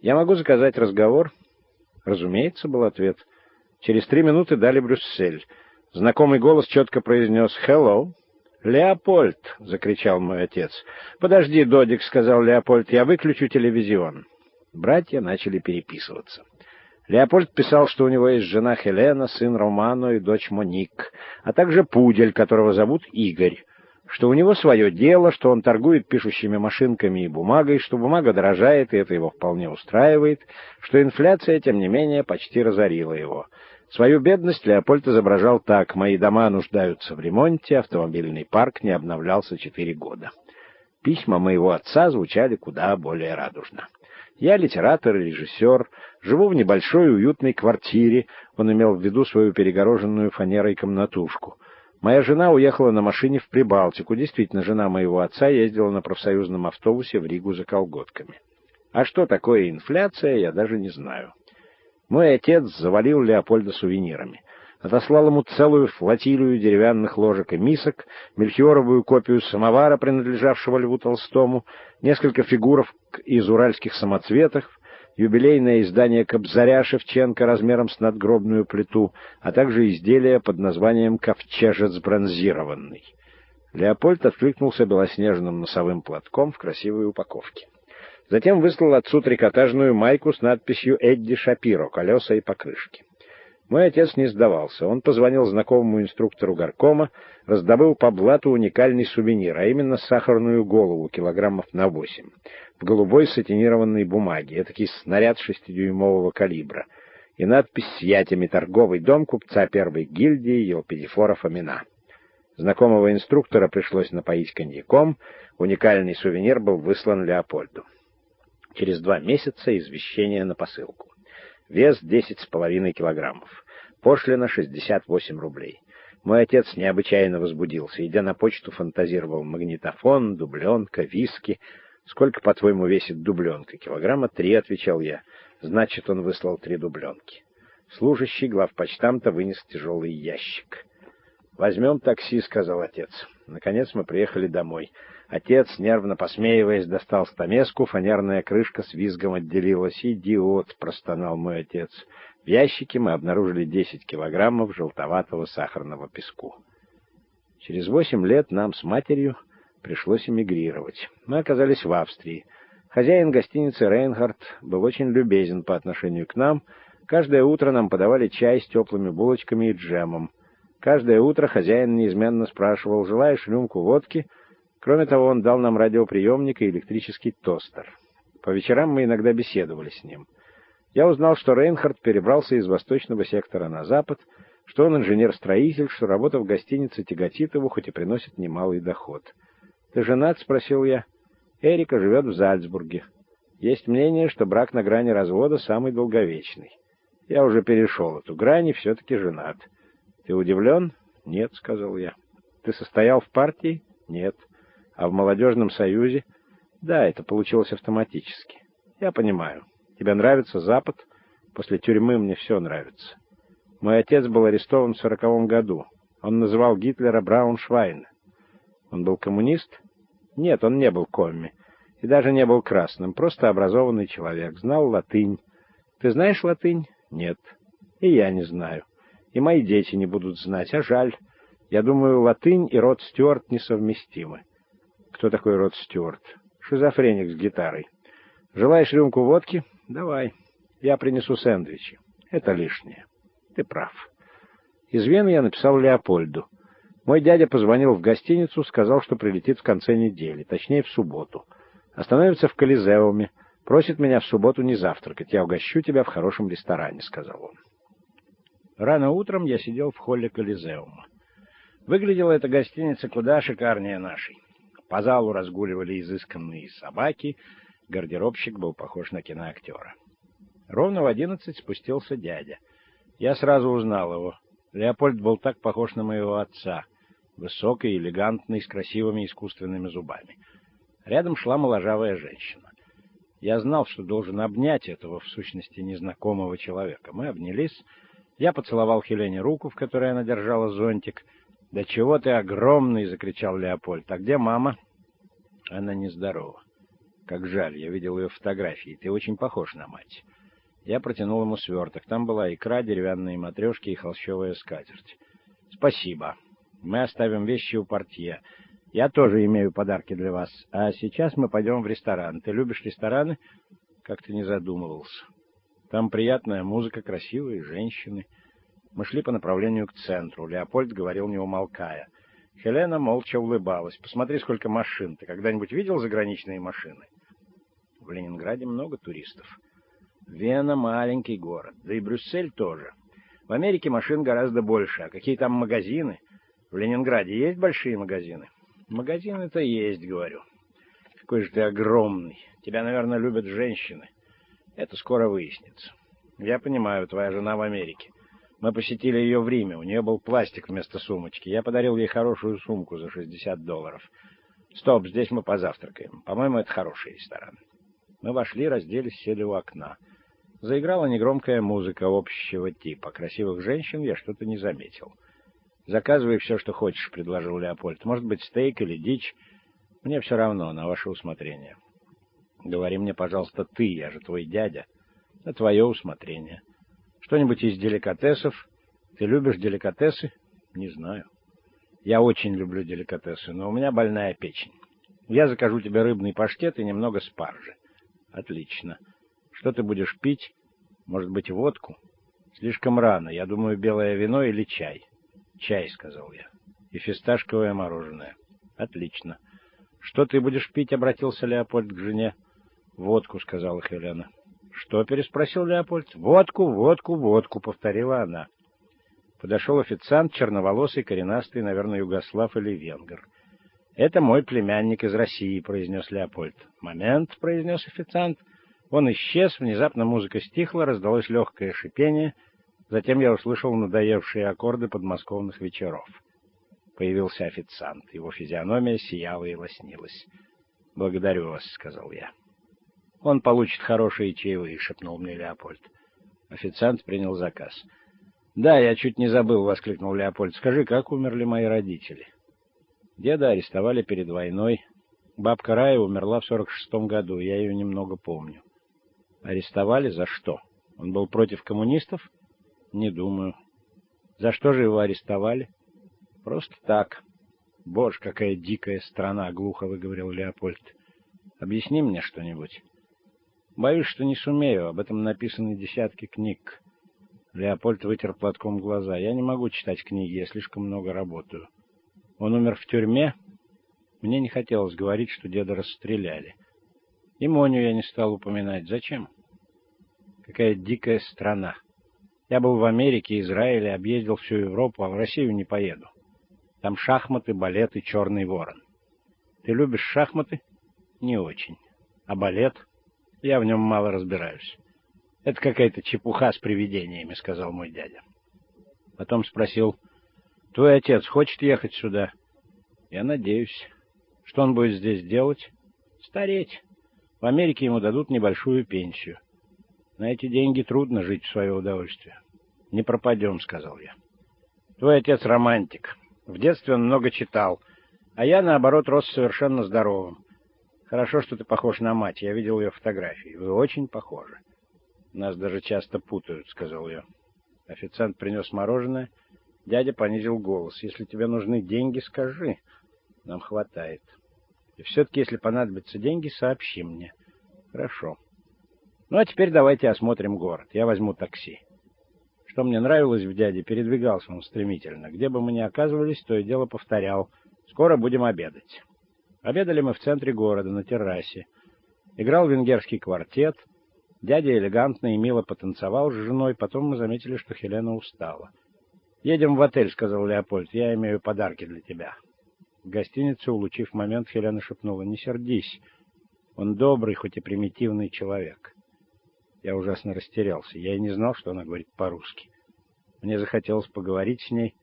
«Я могу заказать разговор?» «Разумеется», — был ответ. Через три минуты дали Брюссель. Знакомый голос четко произнес «Hello». «Леопольд!» — закричал мой отец. «Подожди, Додик», — сказал Леопольд, — «я выключу телевизион». Братья начали переписываться. Леопольд писал, что у него есть жена Хелена, сын Романо и дочь Моник, а также пудель, которого зовут Игорь, что у него свое дело, что он торгует пишущими машинками и бумагой, что бумага дорожает, и это его вполне устраивает, что инфляция, тем не менее, почти разорила его. Свою бедность Леопольд изображал так. «Мои дома нуждаются в ремонте, автомобильный парк не обновлялся четыре года». Письма моего отца звучали куда более радужно. Я литератор и режиссер, живу в небольшой уютной квартире, он имел в виду свою перегороженную фанерой комнатушку. Моя жена уехала на машине в Прибалтику. Действительно, жена моего отца ездила на профсоюзном автобусе в Ригу за колготками. А что такое инфляция, я даже не знаю. Мой отец завалил Леопольда сувенирами. Отослал ему целую флотилию деревянных ложек и мисок, мельхиоровую копию самовара, принадлежавшего Льву Толстому, несколько фигуров из уральских самоцветов, юбилейное издание Кобзаря Шевченко размером с надгробную плиту, а также изделие под названием «Ковчежец бронзированный». Леопольд откликнулся белоснежным носовым платком в красивой упаковке. Затем выслал отцу трикотажную майку с надписью «Эдди Шапиро. Колеса и покрышки». Мой отец не сдавался. Он позвонил знакомому инструктору горкома, раздобыл по блату уникальный сувенир, а именно сахарную голову килограммов на восемь, в голубой сатинированной бумаге, этакий снаряд шестидюймового калибра, и надпись с ятями «Торговый дом купца первой гильдии Елпидифора Фомина». Знакомого инструктора пришлось напоить коньяком, уникальный сувенир был выслан Леопольду. Через два месяца извещение на посылку. Вес десять с половиной килограммов. Пошлина шестьдесят восемь рублей. Мой отец необычайно возбудился. Идя на почту, фантазировал магнитофон, дубленка, виски. «Сколько, по-твоему, весит дубленка?» «Килограмма три», — отвечал я. «Значит, он выслал три дубленки». Служащий главпочтамта вынес тяжелый ящик. «Возьмем такси», — сказал отец. Наконец мы приехали домой. Отец, нервно посмеиваясь, достал стамеску, фанерная крышка с визгом отделилась. «Идиот!» — простонал мой отец. В ящике мы обнаружили 10 килограммов желтоватого сахарного песку. Через восемь лет нам с матерью пришлось эмигрировать. Мы оказались в Австрии. Хозяин гостиницы «Рейнхард» был очень любезен по отношению к нам. Каждое утро нам подавали чай с теплыми булочками и джемом. Каждое утро хозяин неизменно спрашивал, «Желаешь рюмку водки?» Кроме того, он дал нам радиоприемник и электрический тостер. По вечерам мы иногда беседовали с ним. Я узнал, что Рейнхард перебрался из восточного сектора на запад, что он инженер-строитель, что работа в гостинице тяготит его, хоть и приносит немалый доход. «Ты женат?» — спросил я. «Эрика живет в Зальцбурге. Есть мнение, что брак на грани развода самый долговечный. Я уже перешел эту грань и все-таки женат. Ты удивлен?» «Нет», — сказал я. «Ты состоял в партии?» «Нет». А в молодежном союзе? Да, это получилось автоматически. Я понимаю. Тебе нравится Запад? После тюрьмы мне все нравится. Мой отец был арестован в сороковом году. Он называл Гитлера Брауншвайн. Он был коммунист? Нет, он не был комми. И даже не был красным. Просто образованный человек. Знал латынь. Ты знаешь латынь? Нет. И я не знаю. И мои дети не будут знать. А жаль. Я думаю, латынь и род Стюарт несовместимы. Кто такой Род Стюарт? Шизофреник с гитарой. Желаешь рюмку водки? Давай. Я принесу сэндвичи. Это лишнее. Ты прав. Из Вены я написал Леопольду. Мой дядя позвонил в гостиницу, сказал, что прилетит в конце недели, точнее, в субботу. Остановится в Колизеуме, просит меня в субботу не завтракать. Я угощу тебя в хорошем ресторане, — сказал он. Рано утром я сидел в холле Колизеума. Выглядела эта гостиница куда шикарнее нашей. По залу разгуливали изысканные собаки, гардеробщик был похож на киноактера. Ровно в одиннадцать спустился дядя. Я сразу узнал его. Леопольд был так похож на моего отца, высокий, элегантный, с красивыми искусственными зубами. Рядом шла моложавая женщина. Я знал, что должен обнять этого, в сущности, незнакомого человека. Мы обнялись. Я поцеловал Хелене руку, в которой она держала зонтик — «Да чего ты огромный!» — закричал Леопольд. «А где мама?» «Она нездорова». Как жаль, я видел ее фотографии. Ты очень похож на мать. Я протянул ему сверток. Там была икра, деревянные матрешки и холщовая скатерть. Спасибо. Мы оставим вещи у портье. Я тоже имею подарки для вас. А сейчас мы пойдем в ресторан. Ты любишь рестораны? Как ты не задумывался. Там приятная музыка, красивые женщины. Мы шли по направлению к центру. Леопольд говорил, не умолкая. Хелена молча улыбалась. «Посмотри, сколько машин. Ты когда-нибудь видел заграничные машины?» В Ленинграде много туристов. Вена — маленький город, да и Брюссель тоже. В Америке машин гораздо больше. А какие там магазины? В Ленинграде есть большие магазины? Магазины-то есть, говорю. Какой же ты огромный. Тебя, наверное, любят женщины. Это скоро выяснится. Я понимаю, твоя жена в Америке. Мы посетили ее в Риме. У нее был пластик вместо сумочки. Я подарил ей хорошую сумку за 60 долларов. Стоп, здесь мы позавтракаем. По-моему, это хороший ресторан. Мы вошли, разделись, сели у окна. Заиграла негромкая музыка общего типа. Красивых женщин я что-то не заметил. «Заказывай все, что хочешь», — предложил Леопольд. «Может быть, стейк или дичь. Мне все равно, на ваше усмотрение». «Говори мне, пожалуйста, ты, я же твой дядя. На твое усмотрение». Что-нибудь из деликатесов? Ты любишь деликатесы? Не знаю. Я очень люблю деликатесы, но у меня больная печень. Я закажу тебе рыбный паштет и немного спаржи. Отлично. Что ты будешь пить? Может быть, водку? Слишком рано. Я думаю, белое вино или чай. Чай, сказал я. И фисташковое мороженое. Отлично. Что ты будешь пить? Обратился Леопольд к жене. Водку, сказала Хелена. «Что?» — переспросил Леопольд. «Водку, водку, водку», — повторила она. Подошел официант, черноволосый, коренастый, наверное, югослав или венгер. «Это мой племянник из России», — произнес Леопольд. «Момент», — произнес официант. Он исчез, внезапно музыка стихла, раздалось легкое шипение. Затем я услышал надоевшие аккорды подмосковных вечеров. Появился официант. Его физиономия сияла и лоснилась. «Благодарю вас», — сказал я. Он получит хорошие чаевые, — шепнул мне Леопольд. Официант принял заказ. «Да, я чуть не забыл», — воскликнул Леопольд. «Скажи, как умерли мои родители?» Деда арестовали перед войной. Бабка Рая умерла в сорок шестом году, я ее немного помню. Арестовали за что? Он был против коммунистов? Не думаю. За что же его арестовали? Просто так. Боже, какая дикая страна, глухо выговорил Леопольд. Объясни мне что-нибудь. Боюсь, что не сумею. Об этом написаны десятки книг. Леопольд вытер платком глаза. Я не могу читать книги, я слишком много работаю. Он умер в тюрьме. Мне не хотелось говорить, что деда расстреляли. И Моню я не стал упоминать. Зачем? Какая дикая страна. Я был в Америке, Израиле, объездил всю Европу, а в Россию не поеду. Там шахматы, балет и черный ворон. Ты любишь шахматы? Не очень. А балет? Я в нем мало разбираюсь. Это какая-то чепуха с привидениями, сказал мой дядя. Потом спросил, твой отец хочет ехать сюда? Я надеюсь. Что он будет здесь делать? Стареть. В Америке ему дадут небольшую пенсию. На эти деньги трудно жить в свое удовольствие. Не пропадем, сказал я. Твой отец романтик. В детстве он много читал, а я, наоборот, рос совершенно здоровым. Хорошо, что ты похож на мать. Я видел ее фотографии. Вы очень похожи. Нас даже часто путают, сказал я. Официант принес мороженое. Дядя понизил голос. Если тебе нужны деньги, скажи. Нам хватает. И все-таки, если понадобятся деньги, сообщи мне. Хорошо. Ну, а теперь давайте осмотрим город. Я возьму такси. Что мне нравилось в дяде, передвигался он стремительно. Где бы мы ни оказывались, то и дело повторял. Скоро будем обедать. Обедали мы в центре города, на террасе. Играл венгерский квартет. Дядя элегантно и мило потанцевал с женой, потом мы заметили, что Хелена устала. «Едем в отель», — сказал Леопольд, — «я имею подарки для тебя». В гостинице, улучив момент, Хелена шепнула, «Не сердись, он добрый, хоть и примитивный человек». Я ужасно растерялся, я и не знал, что она говорит по-русски. Мне захотелось поговорить с ней,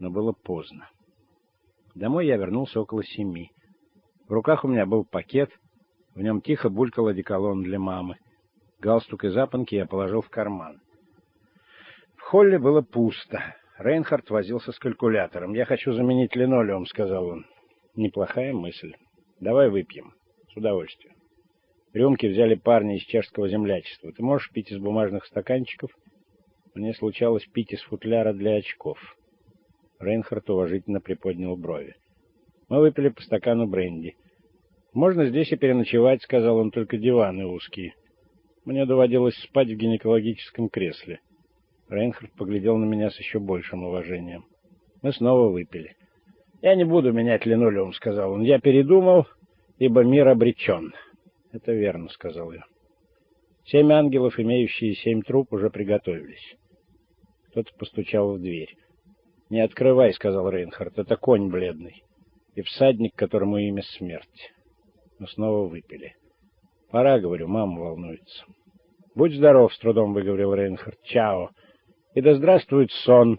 но было поздно. Домой я вернулся около семи. В руках у меня был пакет, в нем тихо булькал одеколон для мамы. Галстук и запонки я положил в карман. В холле было пусто. Рейнхард возился с калькулятором. «Я хочу заменить линолеум», — сказал он. «Неплохая мысль. Давай выпьем. С удовольствием». Рюмки взяли парни из чешского землячества. Ты можешь пить из бумажных стаканчиков? Мне случалось пить из футляра для очков. Рейнхард уважительно приподнял брови. Мы выпили по стакану бренди. «Можно здесь и переночевать», — сказал он, — «только диваны узкие». Мне доводилось спать в гинекологическом кресле. Рейнхард поглядел на меня с еще большим уважением. Мы снова выпили. «Я не буду менять линолеум», — сказал он. «Я передумал, ибо мир обречен». «Это верно», — сказал я. Семь ангелов, имеющие семь труп, уже приготовились. Кто-то постучал в дверь. «Не открывай», — сказал Рейнхард, — «это конь бледный и всадник, которому имя смерть». Мы снова выпили. «Пора», — говорю, — мама волнуется. «Будь здоров», — с трудом выговорил Рейнхард. «Чао». «И да здравствует сон,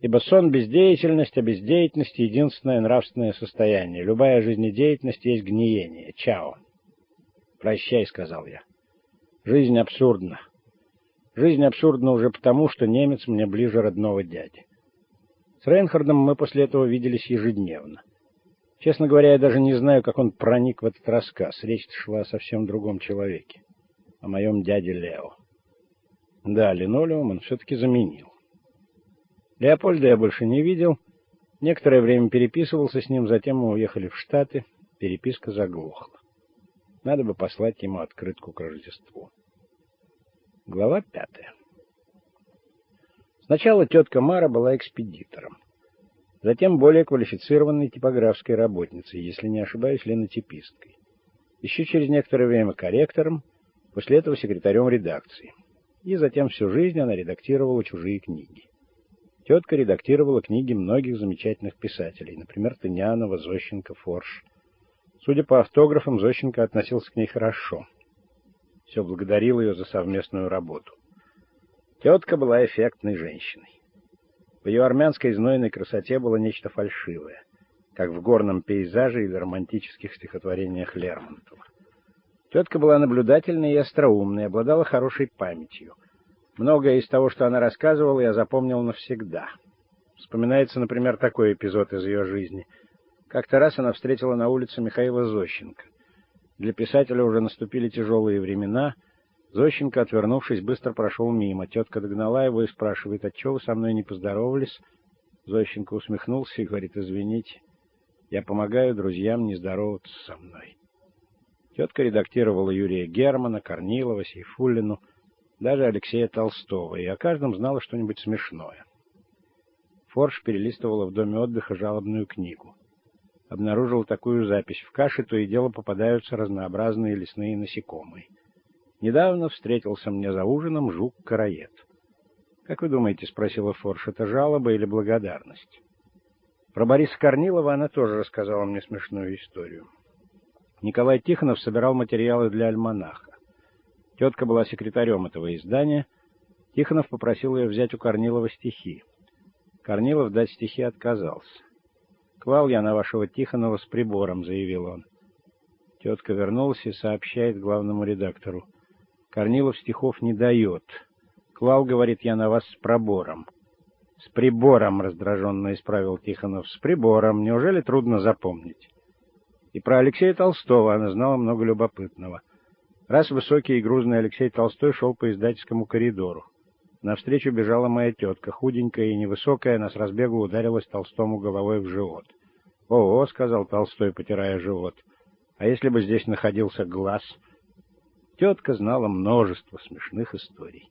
ибо сон — бездеятельность, а бездеятельность — единственное нравственное состояние. Любая жизнедеятельность есть гниение. Чао». «Прощай», — сказал я. «Жизнь абсурдна. Жизнь абсурдна уже потому, что немец мне ближе родного дяди. С Рейнхардом мы после этого виделись ежедневно. Честно говоря, я даже не знаю, как он проник в этот рассказ. Речь шла о совсем другом человеке, о моем дяде Лео. Да, линолеум он все-таки заменил. Леопольда я больше не видел. Некоторое время переписывался с ним, затем мы уехали в Штаты. Переписка заглохла. Надо бы послать ему открытку к Рождеству. Глава пятая. Сначала тетка Мара была экспедитором. Затем более квалифицированной типографской работницей, если не ошибаюсь, ленотиписткой. Еще через некоторое время корректором, после этого секретарем редакции. И затем всю жизнь она редактировала чужие книги. Тетка редактировала книги многих замечательных писателей, например, Тынянова, Зощенко, Форш. Судя по автографам, Зощенко относился к ней хорошо. Все благодарил ее за совместную работу. Тетка была эффектной женщиной. В ее армянской знойной красоте было нечто фальшивое, как в горном пейзаже или романтических стихотворениях Лермонтова. Тетка была наблюдательной и остроумной, обладала хорошей памятью. Многое из того, что она рассказывала, я запомнил навсегда. Вспоминается, например, такой эпизод из ее жизни. Как-то раз она встретила на улице Михаила Зощенко. Для писателя уже наступили тяжелые времена — Зощенко, отвернувшись, быстро прошел мимо. Тетка догнала его и спрашивает, отчего вы со мной не поздоровались? Зощенко усмехнулся и говорит, извините, я помогаю друзьям не здороваться со мной. Тетка редактировала Юрия Германа, Корнилова, Сейфуллину, даже Алексея Толстого, и о каждом знала что-нибудь смешное. Форш перелистывала в доме отдыха жалобную книгу. Обнаружил такую запись. В каше то и дело попадаются разнообразные лесные насекомые. Недавно встретился мне за ужином жук-караед. «Как вы думаете, — спросила Форш, — это жалоба или благодарность?» Про Бориса Корнилова она тоже рассказала мне смешную историю. Николай Тихонов собирал материалы для альманаха. Тетка была секретарем этого издания. Тихонов попросил ее взять у Корнилова стихи. Корнилов дать стихи отказался. «Клал я на вашего Тихонова с прибором», — заявил он. Тетка вернулась и сообщает главному редактору. Корнилов стихов не дает. Клал, говорит, я на вас с пробором. С прибором, раздраженно исправил Тихонов. С прибором. Неужели трудно запомнить? И про Алексея Толстого она знала много любопытного. Раз высокий и грузный Алексей Толстой шел по издательскому коридору. Навстречу бежала моя тетка, худенькая и невысокая, она с разбегу ударилась Толстому головой в живот. «О-о», — сказал Толстой, потирая живот, — «а если бы здесь находился глаз?» Тетка знала множество смешных историй.